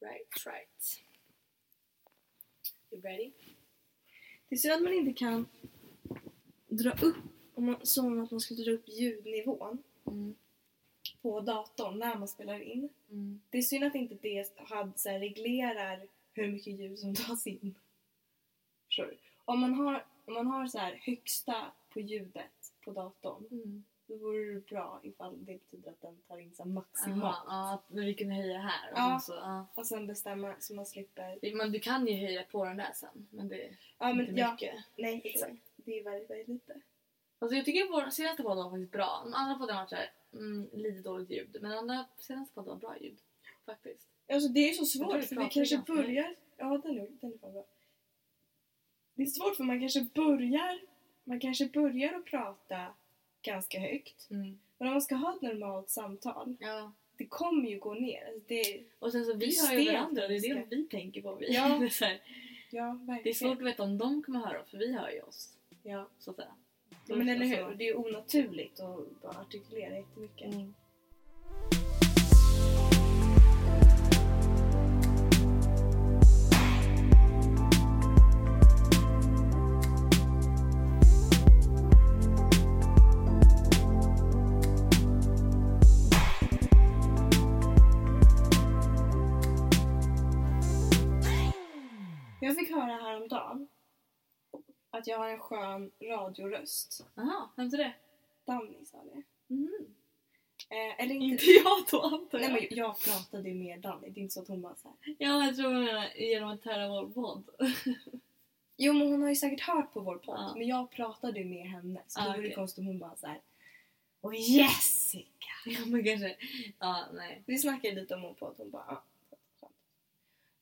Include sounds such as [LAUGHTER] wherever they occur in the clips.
Right, right. You ready? Det är så att man inte kan dra upp, om man, som att man skulle dra upp ljudnivån Mm. på datorn när man spelar in. Mm. Det är synd att inte det hade, så här, reglerar hur mycket ljud som tas in. Förstår du? Om man har, om man har så här högsta på ljudet på datorn Mm. Då vore det bra ifall det betyder att den tar in så maximalt. ja, att vi kan höja här och Ja. så, ja. Och sen bestämma så man slipper... Men du kan ju höja på den där sen. Men det är Ja inte men ja, mycket. nej exakt. Det är väldigt, väldigt lite. Alltså jag tycker vår senaste podd var faktiskt bra. De andra poddarna har varit såhär, mm, lite dåligt ljud. Men den andra senaste podden var bra ljud. Faktiskt. Alltså det är så svårt för vi kanske börjar... Ja den är, den är fan bra. Det är svårt för man kanske börjar... Man kanske börjar att prata ganska högt. Mm. Men om man ska ha ett normalt samtal, Ja. det kommer ju gå ner. Alltså det, Och sen så vi hör ju varandra, det är det vi tänker på. Vi. Ja. det, är ja, det är svårt att veta om de kommer höra för vi hör ju oss. Ja. Så att säga. Ja, men eller hur? Det är ju onaturligt att bara artikulera jättemycket. Mm. Fick höra häromdagen att jag har en skön radioröst. Jaha, vem är det? Danny sa det. Mm. Eh, eller inte... Inte jag då antar Nej jag. men jag pratade ju med Danny, det är inte så att hon bara så här. Ja, jag tror hon menar genom att höra vår podd. [LAUGHS] Jo men hon har ju säkert hört på vår podd, Ja. men jag pratade ju med henne. Så Ah, då vore det okej. konstigt om hon bara så här. Och Jessica! [LAUGHS] ja men kanske. Ja, nej. Vi snackade lite om vår podd, hon bara skönt."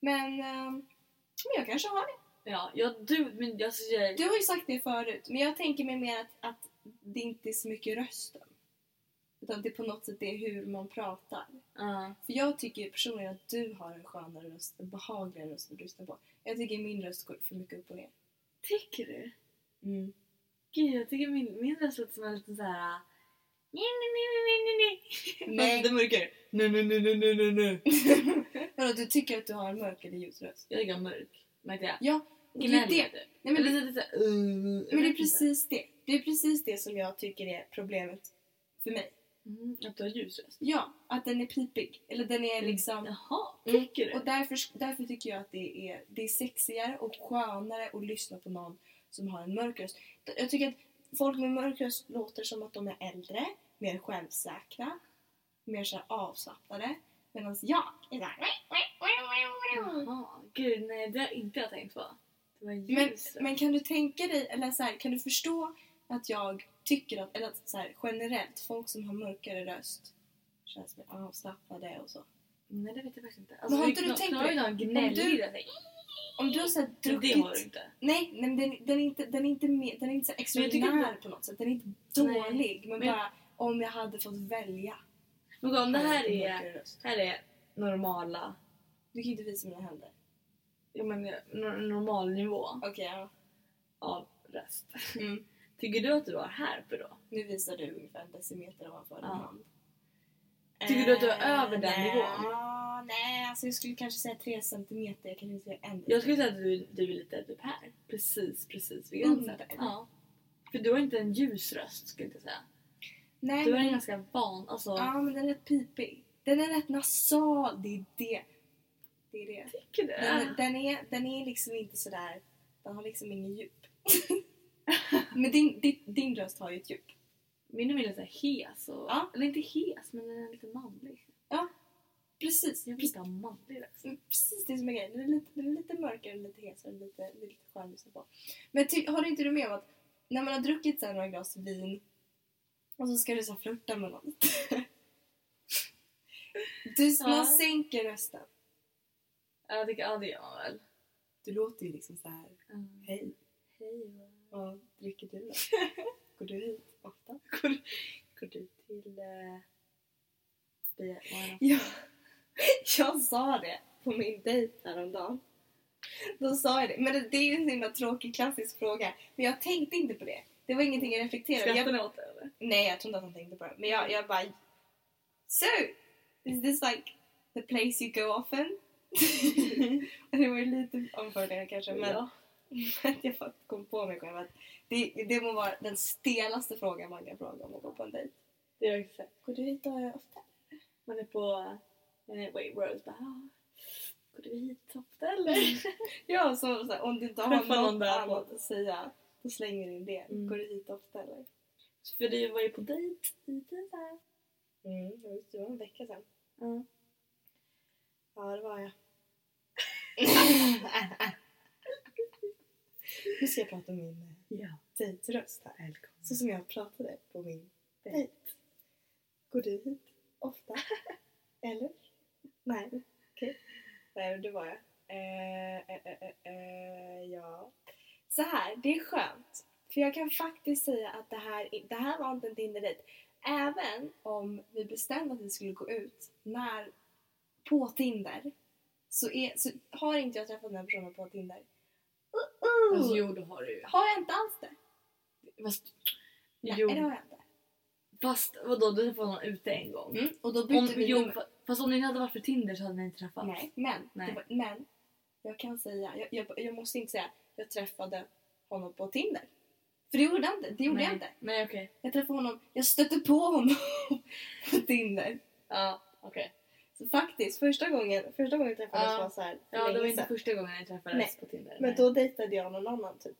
Men, ehm, men jag kanske har det. Ja, ja du, men jag säger... Du har ju sagt det förut, men jag tänker mig mer att, att det inte är så mycket rösten. Utan det på något sätt är hur man pratar. Ja. För jag tycker personligen att du har en skönare röst, en behagligare röst att lyssna på. Jag tycker min röst går för mycket upp och ner. Tycker du? Mm. Gud, jag tycker min, min röst låter som en liten såhär... Nej, nej, nej, nej, nej, nej. Nej. [LAUGHS] Det. Nej, nej. [LAUGHS] Vadå, du tycker att du har en mörk eller ljus röst? Jag är mörk. Märkte jag? Ja, det är det. Nej, men, det, lite såhär... Uh, men det är precis det. Det är precis det som jag tycker är problemet för mig. Mm, att du har ljus röst. Ja, att den är pipig. Eller den är liksom... Jaha, Mm. tycker du? Och därför, därför tycker jag att det är, det är sexigare och skönare att lyssna på någon som har en mörk röst. Jag tycker att folk med mörk röst låter som att de är äldre, mer självsäkra, mer så avslappnade. Medan jag är såhär... Jaha, gud nej det har inte jag tänkt på. Det var ljus Men, men kan du tänka dig, eller så här, kan du förstå att jag tycker att, eller att så här, generellt, folk som har mörkare röst känns mer avslappnade och så. Nej det vet jag faktiskt inte. Men har inte du tänkt på det? Om du-. Om du har så här, Men druckit... det har du inte. Nej, nej men den, den, är inte, den är inte, med, den är inte så extraordinär på något sätt. Den är inte Nej. dålig. Men, Men- bara om jag hade fått välja. Men om det här är, här är normala, Du kan inte visa mina händer. jo men nor- normal nivå Okej, ja. av röst. Mm. Tycker du att du har härper då? Nu visar du ungefär en decimeter ovanför din Ja. hand. Tycker du att du är Eh, över den nivån? Nej, alltså jag skulle kanske säga tre centimeter. Jag kan inte säga en Jag skulle säga att du, du är lite typ här. Precis, precis vid gränsen. Ja. För du har inte en ljus röst skulle jag inte säga. Nej, Du har en men, ganska van, alltså. ja, men den är rätt pipig. Den är rätt nasal. Det är det. Det är det. Tycker du? Den, den, är, den är liksom inte sådär... Den har liksom ingen djup. [LAUGHS] men din, din, din röst har ju ett djup. Min är mer lite hes och, Ja. eller inte hes men den är lite manlig. Precis. Jag vill inte ha manlig röst. Mm, Precis det som är grejen. Den är lite, den är lite mörkare, lite hesare, lite, lite skön att lyssna på. Men ty, håller inte du med om att när man har druckit så några glas vin och så ska du så flirta med någon. du, Ja. Man sänker rösten. Ja, tycker, ja det gör man väl. Du låter ju liksom så här. Mm. Hej, Hej vad- dricker du då? [LAUGHS] Går du hit ofta? Går, går du till... Eh, Bia- det? Ja, jag sa det på min dejt häromdagen. Då sa jag det. Men det, det är ju en himla tråkig klassisk fråga. Men jag tänkte inte på det. Det var ingenting jag reflekterade över. Ni åt det eller? nej, jag tror inte att han tänkte på det. Men jag, jag bara... So! Is this like the place you go often? [LAUGHS] det var ju lite omfördelande kanske men Ja. [LAUGHS] jag kom på mig själv att det, det må vara den stelaste frågan man kan fråga om att gå på en dejt. Det är exakt. Går du hit ofta? Man är på eh, Wave Rose bara ah, Går du hit ofta eller? Ja, så, så om du inte har något annat att säga då slänger du in det. Mm. Går du hit ofta eller? För du var ju på dejt lite såhär. Mm, just det var en vecka sedan. Ja. Ja, det var jag. [LAUGHS] nu ska jag prata om min eh, Ja. dejtröst här. Så som jag pratade på min dejt. Går du hit ofta? [LAUGHS] Eller? Nej, okej. Nej, men det var jag. Eh, eh, eh, eh, eh, ja. Så här, det är skönt. För jag kan faktiskt säga att det här, det här var inte en Tinder-dejt. Även om vi bestämde att vi skulle gå ut när, på Tinder så, är, så har inte jag träffat den här personen på Tinder. Uh, uh. Alltså, jo det har du ju. Har jag inte alls det? Fast, Nej, jo, det har jag inte. fast vadå du träffade någon ute en gång? Mm, och då bytte Om, vi jo, fast om ni hade varit för Tinder så hade ni inte träffats. Nej, men, Nej. Var, men jag kan säga, jag, jag, jag måste inte säga jag träffade honom på Tinder. För det gjorde jag inte. Det gjorde Nej. jag inte. Nej okej. Jag träffade honom, jag stötte på honom [LAUGHS] på Tinder. Ja okej. Så faktiskt, första gången, första gången vi träffades Ja. var så här Ja det var inte första gången jag träffades Nej. på Tinder. Men nej. då dejtade jag någon annan typ.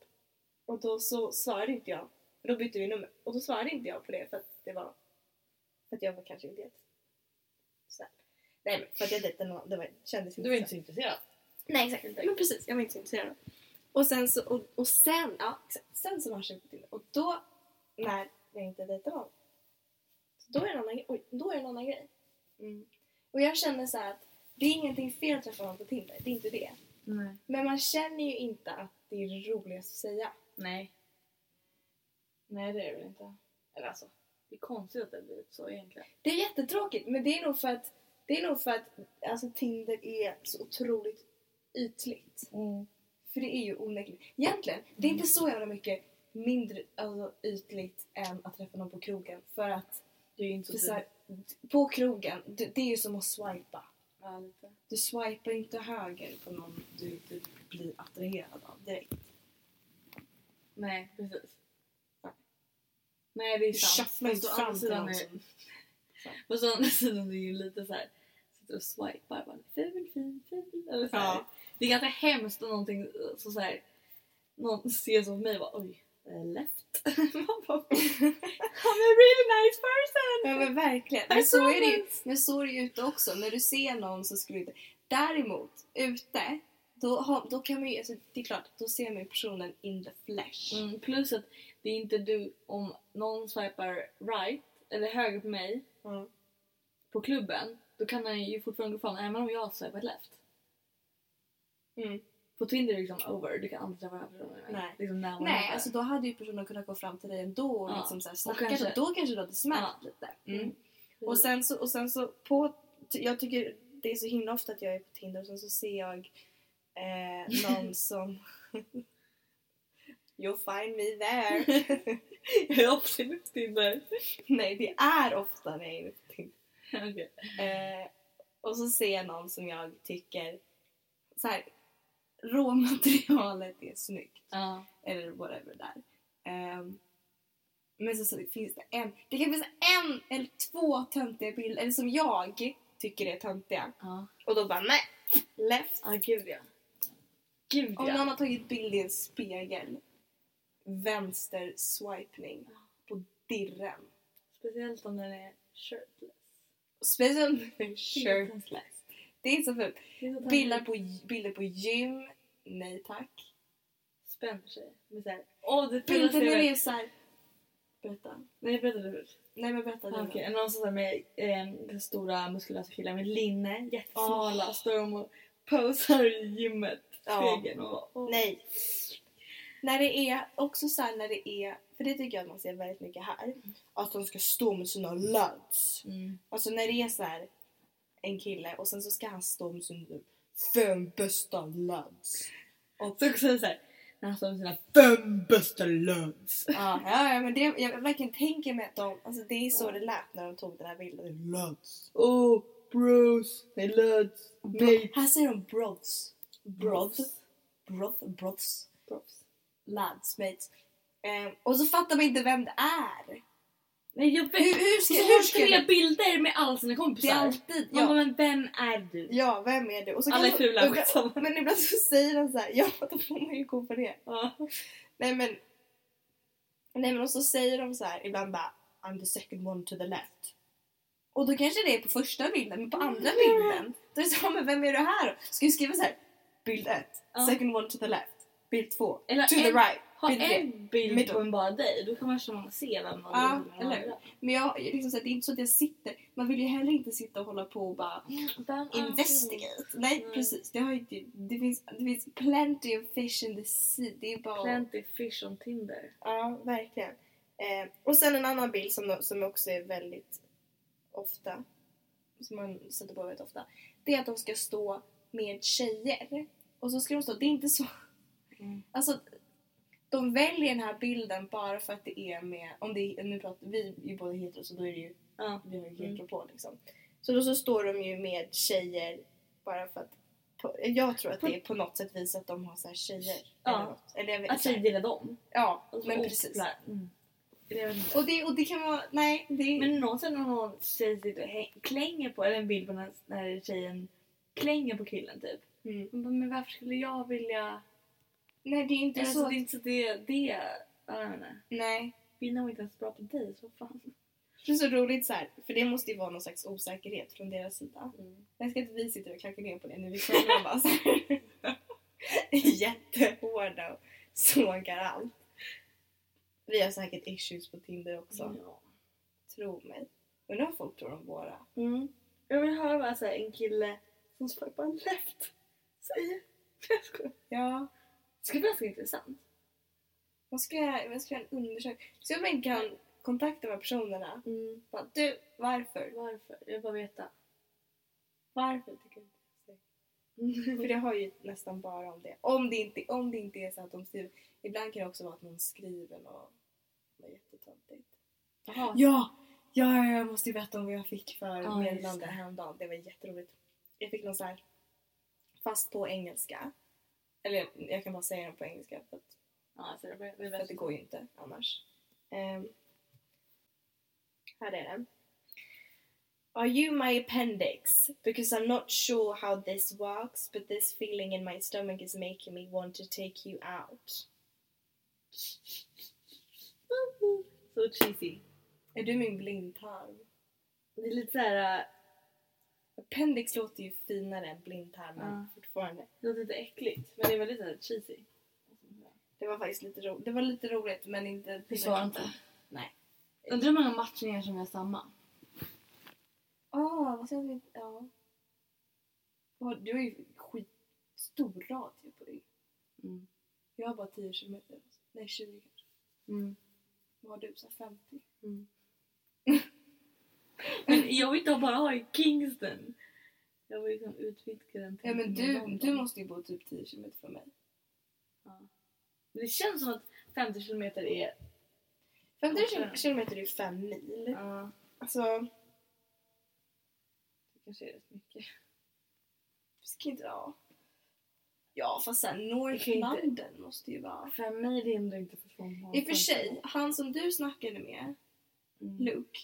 Och då så svarade inte jag. Då bytte vi nummer. Och då svarade inte jag på det för att det var... För att jag var kanske inte jätte... snäll. Nej men för att jag dejtade någon, det var, kändes inte Du var inte så intresserad? Nej exakt, men precis. Jag var inte så intresserad. Och sen så, och, och sen, ja, sen så matchade vi Tinder. Och då, när jag inte dejtade någon, då är det en annan, oj, då är det en annan grej. Mm. Och jag känner så här att det är ingenting fel att träffa någon på Tinder, det är inte det. Nej. Men man känner ju inte att det är det roligaste att säga. Nej. Nej det är det väl inte. Eller alltså. Det är konstigt att det har blivit så egentligen. Det är jättetråkigt men det är nog för att, det är nog för att alltså, Tinder är så otroligt ytligt. För det är ju onekligen. Egentligen, det är inte så jävla mycket mindre alltså, ytligt än att träffa någon på krogen. För att Det är ju inte så så här, på krogen, det, det är ju som att swipa. Ja, lite. Du swipar inte höger på någon du inte blir attraherad av direkt. Nej precis. Ja. Nej det är Du sant. Fast å andra sidan är-. Fast å andra sidan är ju lite så här. Sitter och swipar bara ful, fin, ful. Eller så här. Ja. Det är ganska hemskt om någonting så, så här. Någon ser som mig och bara oj, left. [LAUGHS] Man bara, I'm a really nice person! Ja men verkligen. Men så, är det ju, men så är det ju ute också. När du ser någon så skulle du inte... Däremot, ute, då, har, då kan man ju... Alltså, det är klart, då ser man ju personen in the flesh. Mm, plus att det är inte du, om någon swipar right eller höger på mig Mm. på klubben, då kan han ju fortfarande gå fram även om jag har swipat left. Mm. På Tinder är det liksom over, du kan aldrig träffa den här personen. Nej. Liksom or Nej, alltså då hade ju personen kunnat gå fram till dig ändå och Ja. liksom så här Och snackat kanske- och då kanske du hade smält Ja. lite. Mm. Mm. Och sen så, och sen så på, jag tycker det är så himla ofta att jag är på Tinder och sen så ser jag eh, någon [LAUGHS] som [LAUGHS] You'll find me there. [LAUGHS] jag är absolut på Tinder. Nej, det är ofta när jag är på Tinder. Okej. Eh, och så ser jag någon som jag tycker så här, råmaterialet är snyggt. Ja. Eller whatever där. Ehm, men så, så finns det en, det kan finnas en eller två töntiga bilder, eller som jag tycker är töntiga. Ja. Och då bara nej, left. Ja, gud ja. Gud Om ja. någon har tagit bild i en spegel, vänster swipning på dirren. Speciellt om den är shirtless. Speciellt med shirtless. Det är så fult. Så Bilder på, bilder på gym, nej tack. Spänner sig. Men såhär, åh det Bilder när det är såhär... Berätta. Nej berätta du först. Nej men berätta du. Ah, Okej, någon där med eh, stora muskulösa killar med linne, jättesmala, Åh. står de och posar i gymmet. Spegeln och bara, åh. Nej. När det är också så här när det är, för det tycker jag att man ser väldigt mycket här, att de ska stå med sina lads. Mm. Alltså när det är så här en kille och sen så ska han stå med sina fem bästa lads. Och, Så också såhär, när han står med sina fem bästa lads. ja, ja, ja, men det, jag verkligen tänker mig att de, alltså det är så det lät när de tog den här bilden. Lads. Oh, bros, hey lads, mates. Här säger de broths. Bros. Broth, broths. Proffs. Lads, mates. Ehm, och så fattar man inte vem det är. Nej jag vet Hur, hur ska, hur ska tre det... bilder med alla sina Det kompisar. är alltid... Man bara, Ja, men vem är du? ja, vem är det? Och så Alla är fula, och. Men ibland så säger de så här, ja då får man ju gå på det. Ja. Nej men... Nej men och så säger de så här ibland bara I'm the second one to the left. Och då kanske det är på första bilden, men på andra Mm. bilden då är det så, men vem är du här? Ska vi skriva så här bild 1, Ja. second one to the left, bild 2, Eller to the en- right, Ha bild 3. en bild på en bara dig, då kan man man se vem man Ja, vill eller? Men jag, liksom så här, det är inte så att jag sitter, man vill ju heller inte sitta och hålla på och bara är du? investigate. Nej Nej. precis, det har inte, det finns, det finns plenty of fish in the sea. Det är bara... Plenty fish on Tinder. Ja, verkligen. Eh, och sen en annan bild som, som också är väldigt ofta, som man sätter på väldigt ofta, det är att de ska stå med tjejer. Och så ska de stå, det är inte så... Mm. Alltså, de väljer den här bilden bara för att det är med, om det är, nu pratar vi är ju båda hetero så då är det ju, Ja. vi har ju Mm. hetero på liksom. Så då så står de ju med tjejer bara för att på, jag tror att det är på något sätt visar att de har så här tjejer. Ja. Eller, något. eller jag vet Att tjejer gillar dem. Ja, Och- men precis. Mm. Och det, och det kan vara, nej, det Men någonsin när någon tjej sitter och häng- klänger på, eller en bild på när, när tjejen klänger på killen typ. mm. Men varför skulle jag vilja... Nej det är inte Eller så det är inte så det... det ja, jag menar. nej. Kvinnan var inte ens bra på dig, så fan. Det är så roligt så här, för det måste ju vara någon slags osäkerhet från deras sida. Mm. Jag ska inte vi sitter och klankar ner på det nu, vi kommer bara så här [LAUGHS] jättehårda och sågar allt. Vi har säkert issues på Tinder också, Ja. tro mig. Undrar vad folk tror om våra. Mm. Jag vill höra vad en kille som swipar left säger. [LAUGHS] Jag skojar. Ja, Det skulle vara ganska intressant. vad ska vad ska göra en undersökning? Så jag bara kan kontakta de här personerna. Mm. Bara, du, varför? Varför? Jag vill bara veta. Varför tycker du inte [LAUGHS] För det har ju nästan bara om det. Om det inte, om det inte är så att de skriver. Ibland kan det också vara att någon skriver något, något jättetöntigt. Ja! Ja, jag måste ju berätta om vad jag fick för Ja, meddelande häromdagen. Det var jätteroligt. Jag fick någon så här fast på engelska. Eller jag kan bara säga den på engelska för att, Ja, alltså, jag vill, för att det går ju inte annars. Ehm, här är den. Are you my appendix? Because I'm not sure how this works, but this feeling in my stomach is making me want to take you out. [LAUGHS] Så cheesy. Är du min blindtarm? Det är lite såhär... Appendix låter ju finare än blindtarmen Ja. fortfarande. det låter lite äckligt. Men det är väldigt cheesy. Det var faktiskt lite roligt. Det var lite roligt men inte Det jag inte. Nej. Undrar hur många matchningar som är samma. Ah, vad säger vi? Ja. Du har ju skitstor radie på dig. Mm. Jag har bara 10 kilometer. Nej, 20 kanske. Mm. Vad har du? Så här 50? Mm. Men jag vill inte bara ha i Kingston. Jag vill liksom utvidga den till Ja men du, du måste ju bo typ 10 kilometer från mig. Ja. Men det känns som att 50 kilometer är... 50 Kortare. kilometer är ju 5 mil. Ja, Alltså, det kanske är rätt mycket. ska inte ja. Ja fast sen London måste ju vara... Fem mil hindrar inte för från I och för sig, han som du snackade med, Mm. Luke,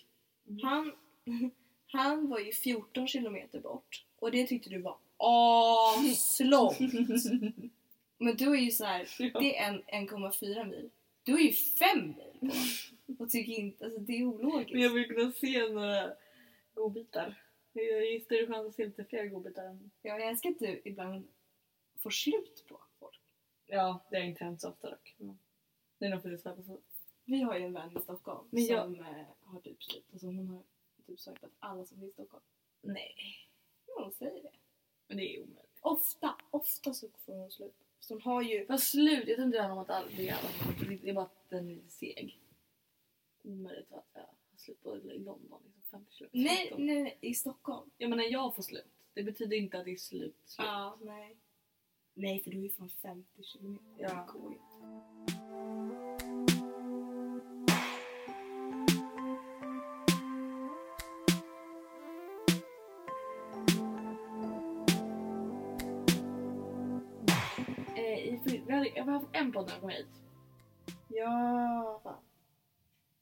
Mm. han, [LAUGHS] han var ju 14 kilometer bort. Och det tyckte du var aslångt. [LAUGHS] Men du är ju så här, det är en 1,4 mil. Du är ju 5 mil på. Och tycker inte, alltså det är ologiskt. Men jag vill kunna se några godbitar. Det är större chans att se lite fler godbitar än... Ja, jag älskar att du ibland får slut på folk. Ja, det har inte hänt så ofta dock. Mm. Det är nog för att det är så. Vi har ju en vän i Stockholm Men jag- som eh, har typ slut. Alltså hon har typ sagt att alla som finns i Stockholm. Nej. Ja, hon säger det. Men det är omöjligt. Ofta, ofta så får hon slut. Så hon har ju... Fast slut, jag tror inte det handlar om att all, det är alla det är bara att den är lite seg. Omöjligt att ha slut på i London. Liksom 50 kilometer. Nej, nej, nej, i Stockholm. Jag menar jag får slut. Det betyder inte att det är slut. slut. Ja, nej. Nej, för du är ju fan 50 kilometer. Ja. Det går ju inte. Jag har haft en podd när jag kom hit. Ja, fan.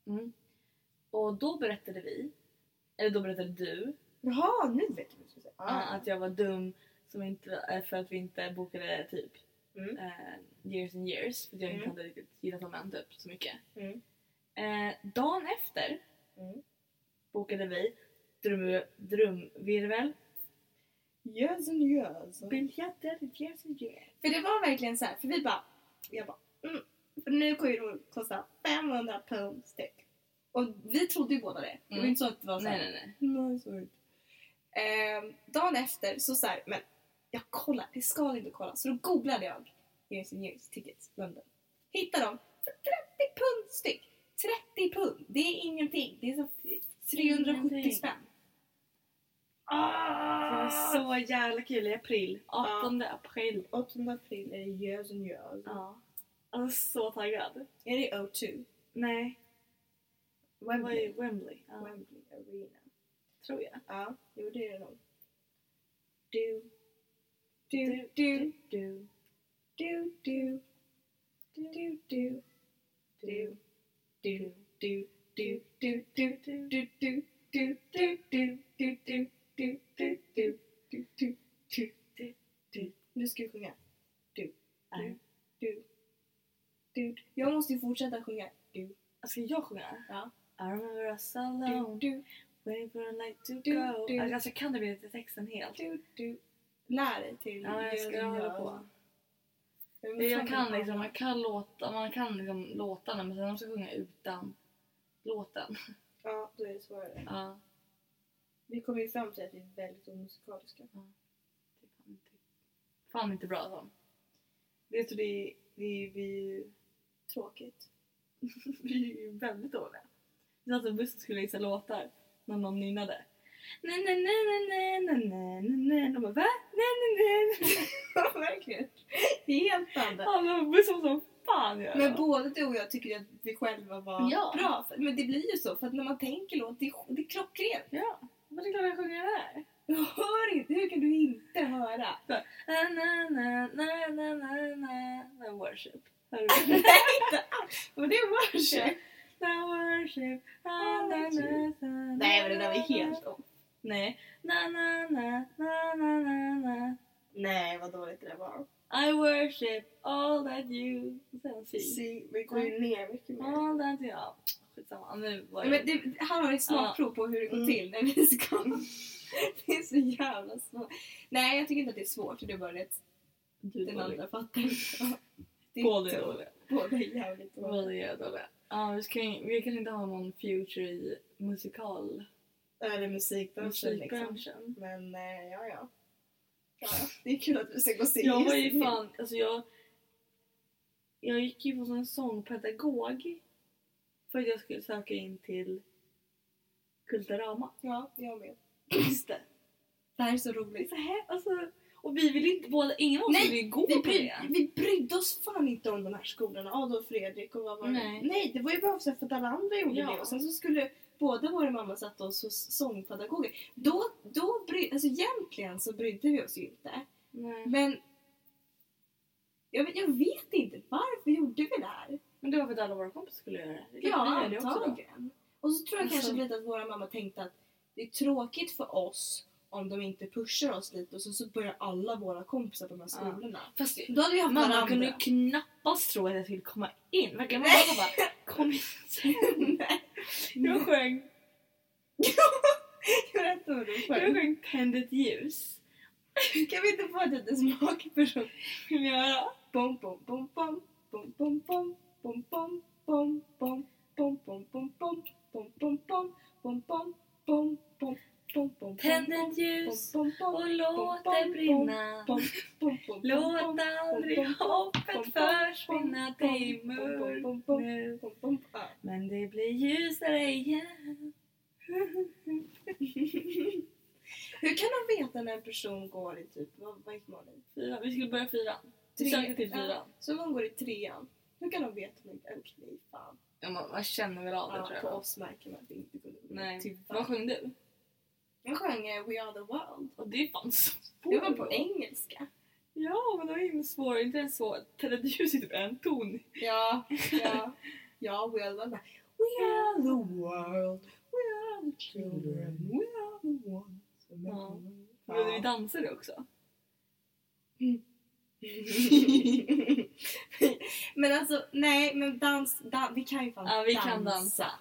Mm. Och då berättade vi, eller då berättade du, Jaha, nu vet jag vad du ska säga. eh, att jag var dum som inte, eh, för att vi inte bokade typ Mm. eh, years and years för att jag inte Mm. hade riktigt gillat honom typ så mycket. Mm. Eh, dagen efter Mm. bokade vi drum, drumvirvel. Yes and yes. Biljetter years and years. För det var verkligen så här, för vi bara, jag bara, mm, för nu kommer att kosta 500 pund styck. Och vi trodde ju båda det. Det var Mm. inte så att det var så Nej nej nej. nej. inte. Ehm, dagen efter så så här, men jag kollar, det ska inte kolla. Så då googlade jag Years and years tickets London. Hittade dem för 30 pund styck. 30 pund, det är ingenting. Det är så 370 Ingenting. spänn. Ah! Så jävla kul i april. 18 april. 8 april är det Years and years. Ja. Alltså så taggad. Är det O2? Nej, Wembley? Wembley. Ja, Wembley Arena. tror jag. Ja, jo det är det nog. Du, Du, du, du, du, du, du, du, du, du, du, du, du, du, du, du, du, du, du, du, du, du, du, du, du, du, du, du, du. Nu ska vi sjunga. Du, du, du, du. Jag måste ju fortsätta sjunga. Du. Ska jag sjunga? Ja. I remember us alone. Du, du. Waiting for a night to du, go. Du. Alltså jag kan du inte texten helt. Du, du. Lär dig till. Ja, jag ska hålla på. Jag kan liksom, man kan låta, man kan liksom låtarna men sen måste jag sjunga utan låten. Ja, då är det svårare. Ja. Vi kommer ju fram till att vi är väldigt omusikaliska. det är fan inte, fan inte bra alltså. Vet du, det, det, vi, Tråkigt. [LAUGHS] vi är ju väldigt dåliga. Vi satt i bussen och skulle gissa låtar när någon nynnade. Nej, nej, nej, nej, nej, nej, nej, nej. De bara va? Nej, nej, nej. Ja, [LAUGHS] verkligen. Helt andra. Alla på bussen som fan göra. Men både du och jag tycker att vi själva var Ja. bra. Men det blir ju så, för att när man tänker låt, det är, det är klockrent. Ja, men det är klart jag sjunger det här. Jag hör inte, hur kan du inte höra? Na, na, na, na, na, na, na, na, worship. Hör du? [LAUGHS] Nej, inte alls! Men det är worship. Na, worship. Na, na, na, na, Nej, men det där var helt om. Nej. Na, na, na, na, na, na, na. Nej, vad dåligt det där var. I worship all that you... Sen si. Si, vi går ju ner mycket mer. All that you... Skitsamma. Nu var Men det, här har ett smakprov på hur det går Mm. till när vi ska... [LAUGHS] Det är så jävla svårt. Nej, jag tycker inte att det är svårt. Det är bara det att du den andra fattar inte. Båda är dåliga. Båda är jävligt dåliga. Båda är dåliga. Ja, vi, ska, vi kan inte ha någon future i musikal... Eller musikbranschen liksom. Men eh, ja, ja. ja. Det är kul att vi ska gå och se Jag var ju fan, alltså jag... Jag gick ju på sån sångpedagog för att jag skulle söka in till Kulturama. Ja, jag med. Just det. Det här är så roligt. så här, alltså, och vi ville inte båda, ingen av oss ju gå Vi, på det. vi brydde oss fan inte om de här skolorna. Adolf Fredrik och vad var det? Nej. Nej, det var ju bara för att alla andra gjorde Ja. det. Och sen så skulle båda våra mamma satt oss hos sångpedagoger. Då, då bry, alltså egentligen så brydde vi oss ju inte. Nej. Men jag, vet- jag vet inte, varför gjorde vi det här? Men det var för att alla våra kompisar skulle göra det. det. Ja, antagligen. Och så tror jag Alltså- kanske lite att våra mamma tänkte att det är tråkigt för oss om de inte pushar oss lite och så, så börjar alla våra kompisar på de här Ja. skolorna. Fast Då hade vi haft mamma varandra. kunde ju knappast tro att jag skulle komma in. Verkligen mamma bara kom in. Nej. [LAUGHS] Jag sjöng, [LAUGHS] Berätta vad du jag sjöng. sjöng Tänd ett ljus. Kan vi inte få ett litet smakprov? Vill ni höra? Bom, bom, bom, bom, bom, bom, bom, bom, bom, bom, bom, bom, bom, bom, bom, bom, bom, bom, bom, bom, bom, bom, bom, bom, Tänd ett ljus och låt det brinna. Låt aldrig hoppet försvinna bom, dig bom, bom, mörk bom, bom, nu. bom, bom. Ja. Men det blir ljusare igen. Hur kan de veta när en person går i typ, vad, vad gick man i? Fyra. Vi skulle börja fyran. Vi sökte till fyran. Ja, så någon går i trean. Hur kan de veta? Men, okej, fan. Ja, man, man känner väl av det Ja, tror på jag. oss märker man att vi inte kunde gå. Nej. Tyvärr. Vad sjöng du? Jag sjöng eh, We Are The World. Och det är fan så Det var på engelska. Ja, men det var ju en svår, inte en svår, Ted Hughes är typ en ton. Ja, ja. Ja, we are the We are the world, we are the children, we are the ones. Ja. Men vi dansade också. [LAUGHS] men alltså, nej, men dans, dans vi kan ju fan Ja, vi kan dansa.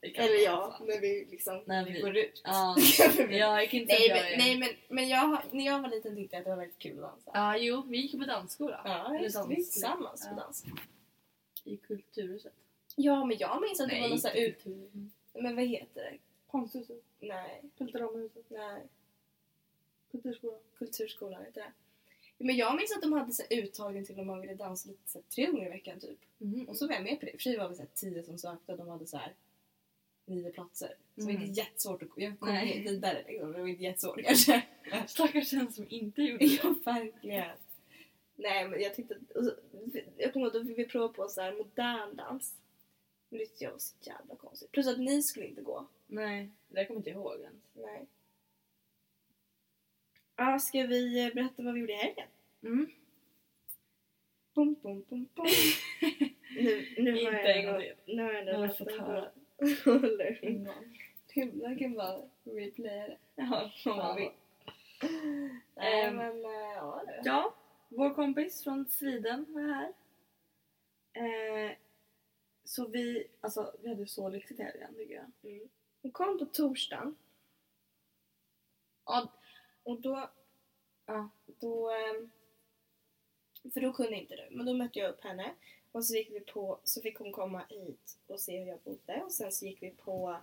Vi kan Eller ja, dansa. när vi liksom När vi går ut. Ja, nej, [LAUGHS] ja jag kan inte säga men, nej, men, men jag, när jag var liten tyckte jag att det var väldigt kul att dansa. Ja, jo, vi gick på dansskola. Ja, just vi dans- tillsammans på dans. I Kulturhuset. Ja, men jag minns att det var någon sån ut... Men vad heter det? Konsthuset. Nej, Kulturhuset. nej. Kulturskolan. Kulturskolan heter det. Men jag minns att de hade så uttagning till om man ville dansa lite så här, tre gånger i veckan typ. Mm. Och så var jag med på det. I och för sig var vi så här, tio som sökte och de hade så här nio platser. Så det var Mm. inte jättesvårt att jag kom Nej. vidare liksom. Det var inte jättesvårt kanske. [LAUGHS] Stackars den som inte gjorde det. ja, verkligen. Nej men jag tyckte och så, Jag kommer ihåg att vi prova på så här modern dans. Men det tyckte jag var så jävla konstigt. Plus att ni skulle inte gå. Nej, det kommer jag inte ihåg ens. Nej. Ja, ska vi berätta vad vi gjorde i helgen? Mm. Bum, bum, bum, bum. [LAUGHS] nu, nu har Inte en gång ändå- Nu har jag vi fått höra. [LAUGHS] Gång. Himla kan bara replaya det. Ja, Om man vill. Nej Ehm, men, eh, ja du. Ja, vår kompis från Sweden var här. Eh, så vi, alltså vi hade så lyxigt i helgen tycker jag. Mm. Hon kom på torsdagen. Ja. Och då... Ja. Då... ehm, För då kunde inte du. Men då mötte jag upp henne. Och så gick vi på... Så fick hon komma hit och se hur jag bodde. Och sen så gick vi på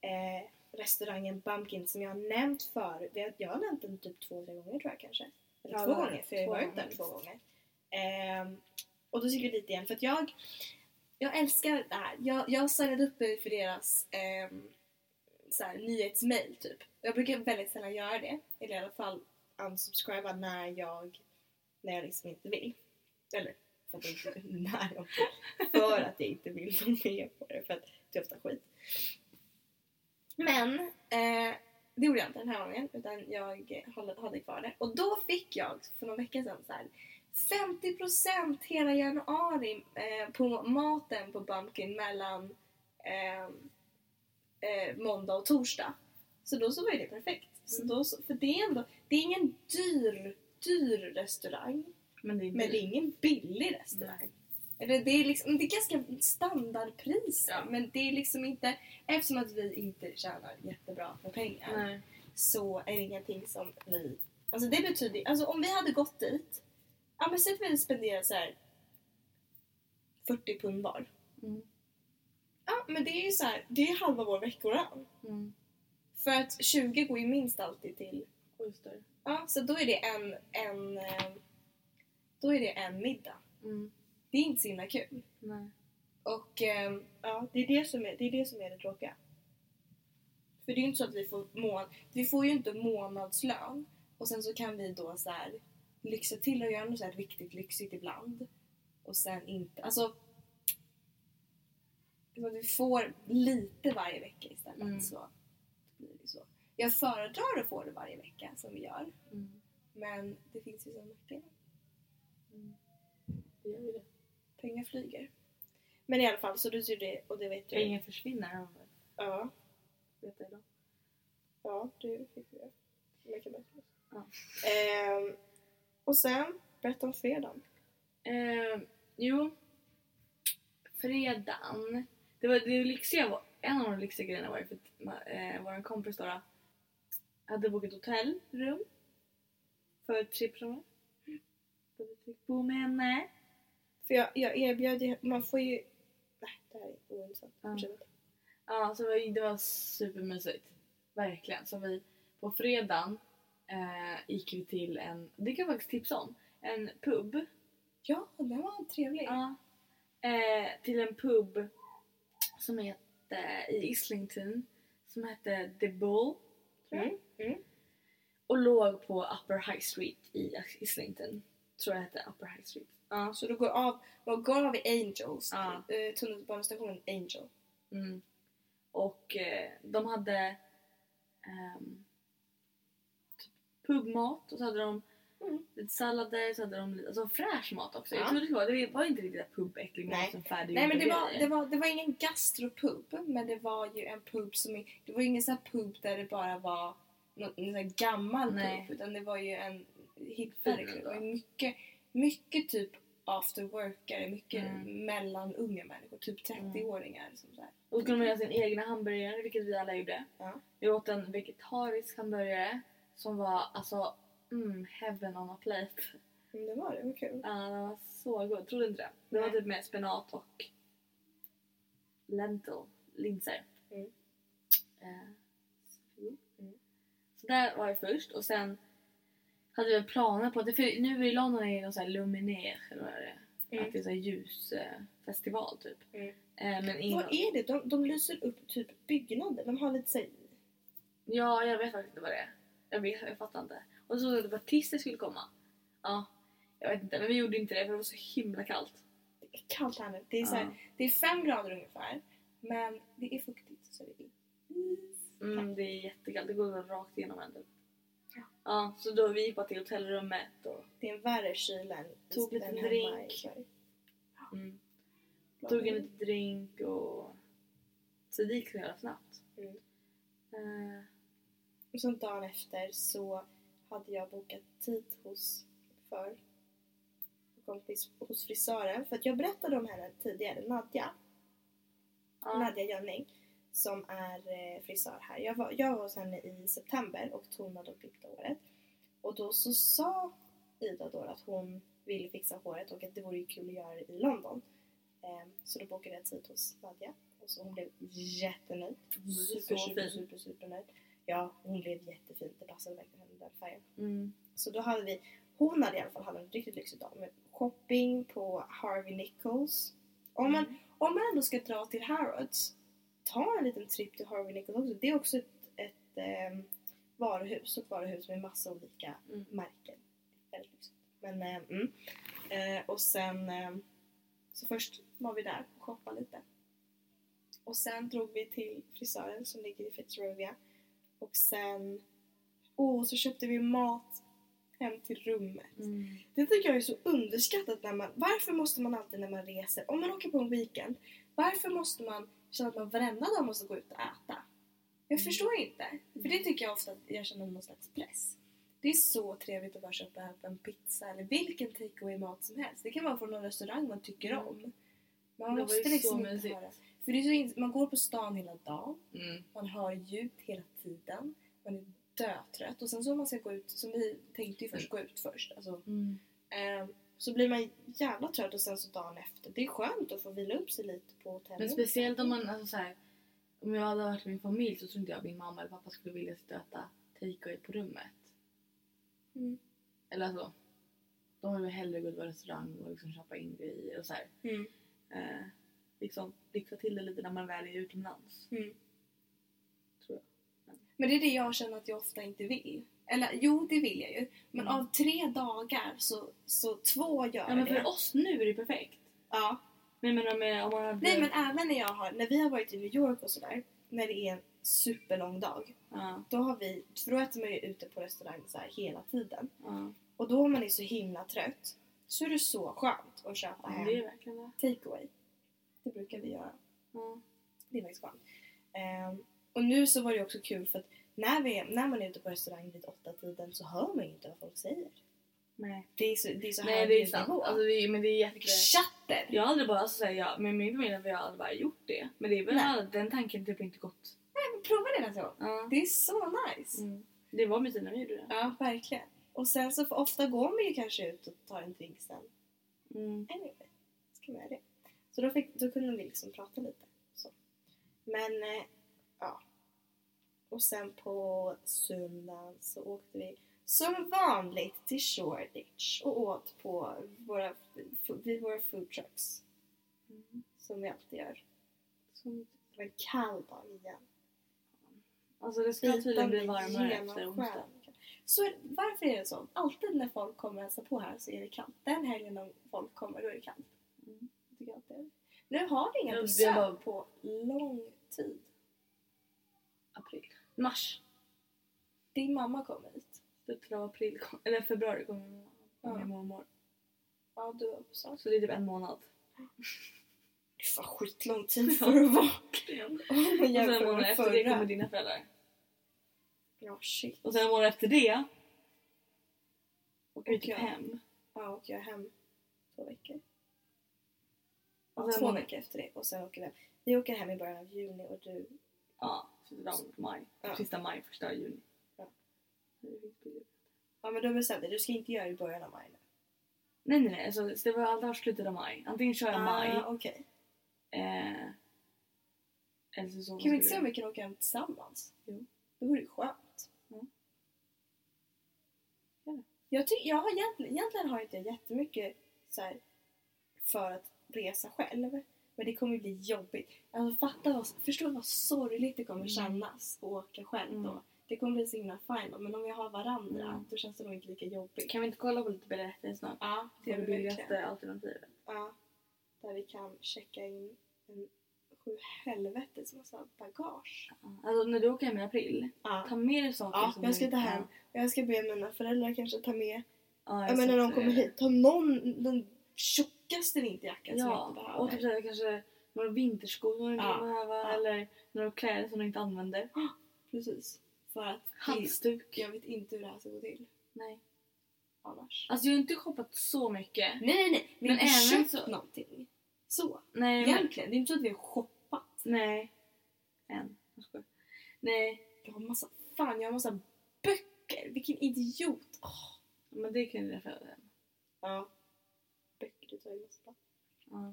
eh, restaurangen Bumpkin som jag har nämnt förut. Jag har nämnt den typ två, tre gånger tror jag kanske. Eller Ja, två gånger, för jag har varit där två gånger. Ehm, och då gick vi dit igen för att jag jag älskar det här. Jag, jag signade upp mig för deras ehm, så här, nyhetsmail typ. Jag brukar väldigt sällan göra det. Eller i alla fall unsubscriba när jag, när jag liksom inte vill. Eller för att jag inte, när jag vill. För att jag inte vill vara med på det. För att det är ofta skit. Men eh, det gjorde jag inte den här gången utan jag hade, kvar det. Och då fick jag för några veckor sedan så här 50% hela januari eh, på maten på Bumpkin mellan eh, eh, måndag och torsdag. Så då så var ju det perfekt. Så Mm. då, så- för det är ändå, det är ingen dyr, dyr restaurang. Men det är, Men det är ingen billig restaurang. Eller det är liksom, det är ganska standardpris. Ja. Men det är liksom inte, eftersom att vi inte tjänar jättebra med pengar Nej. så är det ingenting som vi... Alltså det betyder alltså om vi hade gått dit, ja men säg att vi hade spenderat så här 40 pund var. Mm. Ja men det är ju så här, det är halva vår veckolön. Mm. För att 20 går ju minst alltid till, det. ja så då är det en, en, eh, då är det en middag. Mm. Det är inte så himla kul. Nej. Och ehm, ja, det är det, som är, det är det som är det tråkiga. För det är ju inte så att vi får mån, vi får ju inte månadslön och sen så kan vi då så här lyxa till och göra något så här riktigt lyxigt ibland. Och sen inte, alltså så att vi får lite varje vecka istället. Mm. Så blir det så. Jag föredrar att få det varje vecka som vi gör. Mm. Men det finns ju som nackdelar. Mm. Det gör ju det. Pengar flyger. Men i alla fall, så du ser det och det vet du. Pengar försvinner Ja. vet jag idag. Ja, det fick vi göra. Mycket bättre. Ja. Ehm, och sen, berätta om fredagen. Eh, jo. Fredagen. Det var det lyxiga var, en av de lyxiga grejerna var ju för att eh, vår kompis då, hade bokat hotellrum för tre personer. Så vi fick bo med henne. För jag, jag erbjöd ju, man får ju... Nej, det här är ointressant. Ja. Fortsätt. Ja, så det var, det var supermysigt. Verkligen. Så vi på fredagen eh, gick vi till en, det kan jag faktiskt tipsa om, en pub. Ja, den var trevlig. Ja. Eh, till en pub som hette i Islington som hette The Bull. tror jag. Mm, mm. Och låg på Upper High Street i Islington. Tror jag hette Upper High Street. Ja. Så du går av, går av i Angels, Ja. eh, tunnelbanestationen Angel. Mm. Och eh, de hade ehm, typ pubmat och så hade de Mm. lite sallader, så hade de lite, alltså fräsch mat också. Jag Ja. trodde det var, det var inte riktigt pubəcklig mat som färdig Nej men det var, det, var, det var ingen gastropub men det var ju en pub som Det var ju ingen sån här pub där det bara var någon, här gammal Nej. pub utan det var ju en hippare klubb. Det var mycket, mycket typ after workare, mycket Mm. mellanunga människor, typ 30-åringar. Som så här. Och så kunde de göra sin egna hamburgare, vilket vi alla gjorde. Ja. Jag åt en vegetarisk hamburgare som var alltså mm, heaven on a plate. Men det var det, vad kul. Ja, den var så god. Trodde inte det. Det var typ med spenat och lentil, linser. Mm. Eh, så, Mm. så där var jag först och sen hade vi planer på att, för nu i London är det någon sån här Luminér eller vad är det Mm. Att det är så ljusfestival eh, typ. Mm. Eh, men innan, Vad är det? De, de lyser upp typ byggnader. De har lite såhär... Ja, jag vet faktiskt inte vad det är. Jag, vet, jag fattar inte. Och så såg jag att artister skulle komma. Ja, jag vet inte. Men vi gjorde inte det för det var så himla kallt. Det är kallt här nu. Det är, så här, Ja. det är fem grader ungefär. Men det är fuktigt så det är. Mm, det är jättekallt. Det går rakt igenom en typ. Ja. Ja, så då vi gick bara till hotellrummet och Det är en värre kyla än Tog lite drink. mm, tog en liten drink och så det gick så jävla snabbt. Mm. Eh, Och sen dagen efter så hade jag bokat tid hos för kompis hos frisören. För att jag berättade om henne tidigare, Nadja. ja. Nadja Jönning. Som är eh, frisör här. Jag var, jag var hos henne i september och tonade och klippte håret. Och då så sa Ida då att hon ville fixa håret och att det vore kul att göra det i London. Ehm, så då bokade jag tid hos Nadja. Och så hon blev jättenöjd. Super, super, super, super nöjd. Ja, hon blev jättefin. Det passade verkligen henne den färgen. Mm. Så då hade vi, hon hade i alla fall hade en riktigt lyxig dag med shopping på Harvey Nichols. Om man, om man ändå ska dra till Harrods, ta en liten tripp till Harvey Nichols också. Det är också ett, ett ehm, varuhus, ett varuhus med massa olika Mm. märken. Väldigt lyxigt. Men, ehm, mm. eh, och sen, ehm, så först var vi där och shoppade lite. Och sen drog vi till frisören som ligger i Fitzrovia. Och sen, åh, så köpte vi mat hem till rummet. Mm. Det tycker jag är så underskattat när man, varför måste man alltid när man reser, om man åker på en weekend, varför måste man känna att man varenda dag måste gå ut och äta? Jag Mm. förstår inte. För det tycker jag ofta att jag känner någon slags press. Det är så trevligt att bara köpa en pizza eller vilken takeaway mat som helst. Det kan vara från någon restaurang man tycker Mm. om. Man måste liksom inte mysigt. För det är så man går på stan hela dagen, Mm. man hör ljud hela tiden, man är dötrött och sen så om man ska gå ut, som vi tänkte ju först gå ut först, alltså Mm. Ehm, så blir man jävla trött och sen så dagen efter. Det är skönt att få vila upp sig lite på hotellet. Men speciellt om man, alltså så här, om jag hade varit med min familj så tror inte jag min mamma eller pappa skulle vilja äta takeaway på rummet. Mm. Eller alltså, de vill väl hellre gå till restaurang och liksom köpa in grejer och så. Mm. Eh, liksom lyxa till det lite när man väl är utomlands. Mm. Tror Men det är det jag känner att jag ofta inte vill. Eller jo, det vill jag ju. Men Mm. av tre dagar så, så två gör Ja men det. för oss nu är det perfekt. Ja. Men jag menar med, om man hade... Nej men även när jag har, när vi har varit i New York och sådär. När det är en superlång dag. Ja, Då har vi, för då äter man ju ute på restaurang så här hela tiden. ja. Och då om man är så himla trött så är det så skönt att köpa ja hem är verkligen det. brukar vi göra. Ja. Det är faktiskt skönt. Ehm, och nu så var det också kul för att när, vi, när man är ute på restaurang vid åtta tiden så hör man ju inte vad folk säger. Nej. Det är så, det är så Nej hög det är sant. Alltså, det är, men det är jätte... Chatter! Jag har aldrig bara, alltså, såhär, jag, med min familj har vi aldrig bara gjort det. Men det är väl Nej. all, den tanken typ inte gått. Men Prova det nästa gång. Ja. Det är så nice. Mm. Det var mysigt när vi gjorde det. Ja, verkligen. Och sen så ofta går man ju kanske ut och tar en drink sen. Mm. Anyway, ska man göra det. Så då, fick, då kunde vi liksom prata lite. Så. Men, eh, ja. Och sen på söndagen så åkte vi som vanligt till Shoreditch och åt på våra, vid våra food trucks. Mm. Som vi alltid gör. Så, Det var en kall dag igen. alltså det ska tydligen bli varmare efter onsdag. Så varför är det så? Alltid när folk kommer och hälsar på här så är det kallt. Den helgen när folk kommer då är det kallt. Mm. Jag tycker alltid det. Nu har vi inga Ja, det besök var- på lång tid. April. Mars. Din mamma kommer hit. Slutet av april, kom, eller februari kommer min, mamma- min mormor. Ja, du också. Så det är typ en månad. Det är fan skitlång tid för att vara... [LAUGHS] Om man jämför med efter det kommer förra. dina föräldrar. Ja, shit. Och sen en månad efter det åker vi typ jag. hem. Ja, åker jag hem två veckor. Ja, Och sen två veckor efter det och sen åker vi hem. Vi åker hem i början av juni och du... Ja, är maj. Ja. Sista maj, första juni. Ja. Ja men du bestämde du ska inte göra det i början av maj nu. Nej nej nej, alltså, det var alltid slutet av maj. Antingen kör jag maj Ah, okej. eh, eller så Kan vi inte se om vi kan åka hem tillsammans? Jo. Det vore ju skönt. Ja. Gör det. Jag, ty- jag har egentligen, egentligen har inte jag jättemycket så här, för att resa själv. Men det kommer bli jobbigt. Alltså, fatta vad, förstå vad sorgligt det kommer Mm. kännas att åka själv då. Mm. Det kommer bli så himla fine då. Men om vi har varandra Mm. då känns det nog inte lika jobbigt. Kan vi inte kolla på lite biljetter snart? Ja, Det är det billigaste alternativet. Ja. Där vi kan checka in en sju helvetes massa bagage. Alltså när du åker hem i april, Ja. ta med dig saker Ja, som jag ska ta hem. Jag ska be mina föräldrar kanske ta med, Ja, ja, men när de kommer hit, ta någon, den tjockaste vinterjackan som jag Ja, inte behöver. och typ såhär, kanske några vinterskor du inte Ja, behöver ja. eller några kläder som du inte använder. [GASPS] Precis. För att Halsduk. jag vet inte hur det här ska gå till Nej. annars. Alltså jag har inte shoppat så mycket. Nej, nej, nej. Vi har Men även köpt så- någonting. Så. Nej, men, Egentligen. Det är inte så att vi har shoppat. nej. Än. Jag. Nej, Jag har massa, fan jag har massa böcker. Vilken idiot. Åh. men det kan du därför hem. Ja. Böcker, det tar ju massa plats. Ja.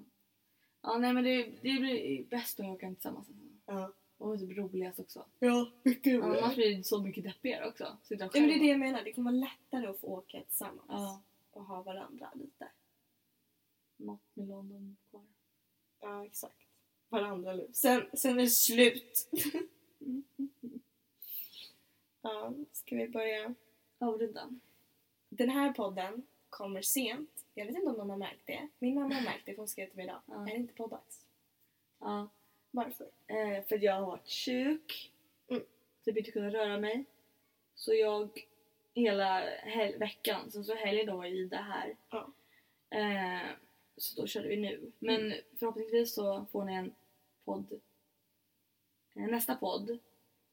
ja, nej men det, det blir bäst att åka tillsammans. Ja. Och typ roligast också. Ja, [LAUGHS] mycket Annars blir det så mycket deppigare också. Sitta Ja, själv. men det är det jag menar. Det kommer vara lättare att få åka tillsammans. Ja, Och ha varandra lite. något med London kvar. Ja, exakt. Varandra nu. Sen, sen är det slut. [LAUGHS] ja, ska vi börja? Avrunda. Den här podden kommer sent. Jag vet inte om någon har märkt det. Min mamma har märkt det för hon skrev till mig idag. Ja. Är det inte poddags? Ja. Varför? Eh, för att jag har varit sjuk. Mm. Typ inte kunnat röra mig. Så jag hela hel- veckan, sen så helgen då var Ida här. Ja. Eh, så då körde vi nu. Men förhoppningsvis så får ni en podd. Eh, nästa podd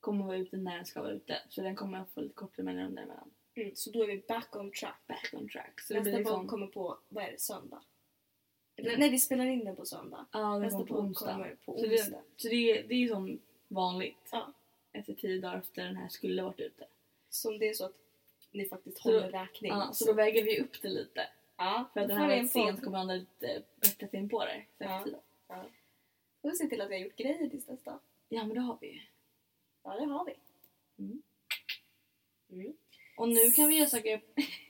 kommer vara ute när den ska vara ute. Så den kommer få lite kortare mellanrum däremellan. Mm, så då är vi back on track. Back on track. Så Nästa liksom... kommer på, vad är det, söndag? Mm. Nej, vi spelar in den på söndag. Ja, Nästa kommer på onsdag. Så det, så det, det är ju som vanligt. Ja. Efter tio dagar efter den här skulle varit ute. Så det är så att ni faktiskt Så- håller räkning. Ja, så då väger vi upp det lite. ja, För att då den här var en sent kommer andra lite bättre tid på det. Så Ja. efter tiden. Får vi se till att vi har gjort grejer tills dess då. ja men det har vi ju. Ja, det har vi. Mm. Mm. Och nu kan vi göra saker...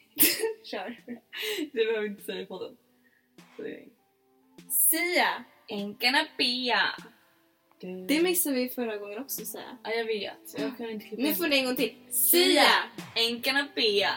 [LAUGHS] Kör. det behöver vi inte säga i podden. Sia! Enkarna Pia! Det missade vi förra gången också säga. Ja jag vet. Jag kan inte klippa Nu får det. ni en gång till. Sia! Enkarna Pia!